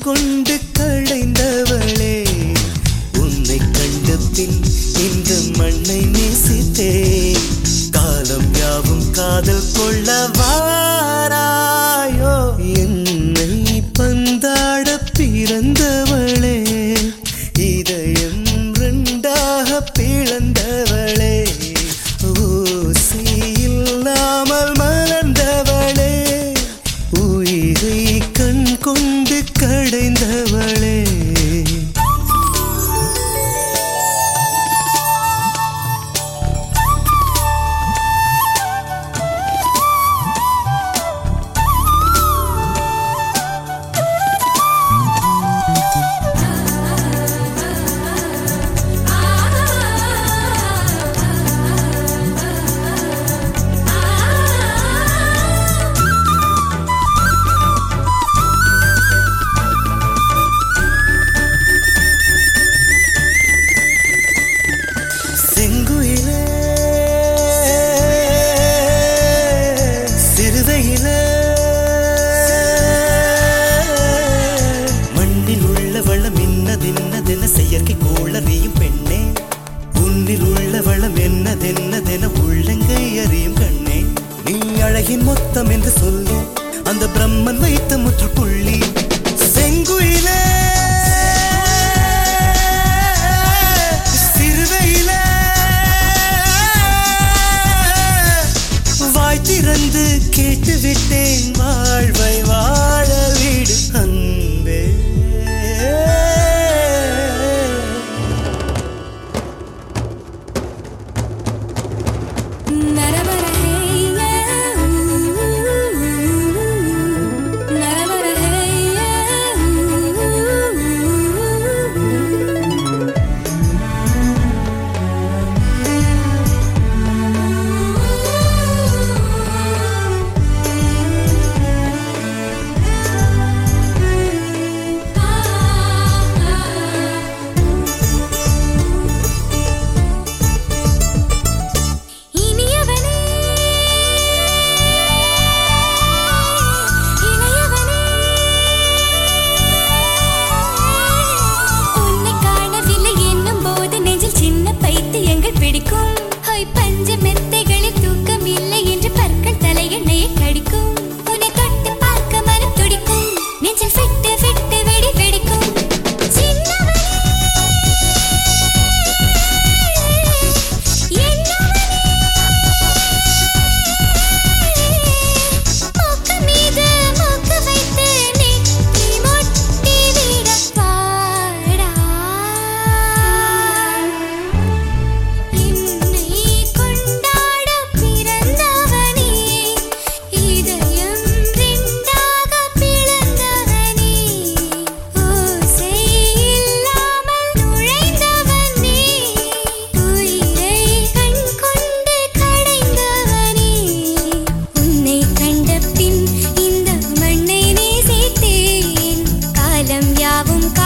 கொண்டு களைந்தவளே. உன்னை கண்ட பின் இந்த மண்ணை நேசித்தே காலம் யாவும் காதல் கொள்ள வாராயோ என்னை பந்தாட பிறந்தவளே. இதயம் ரெண்டாக பிளந்தவளே. ஊசி இல்லாமல் மலர்ந்தவளே. உயிரை கண் கொண்டு கடைந்தவளே கேட்டுவிட்டேன் வாழ்வை வாழ் кавунка.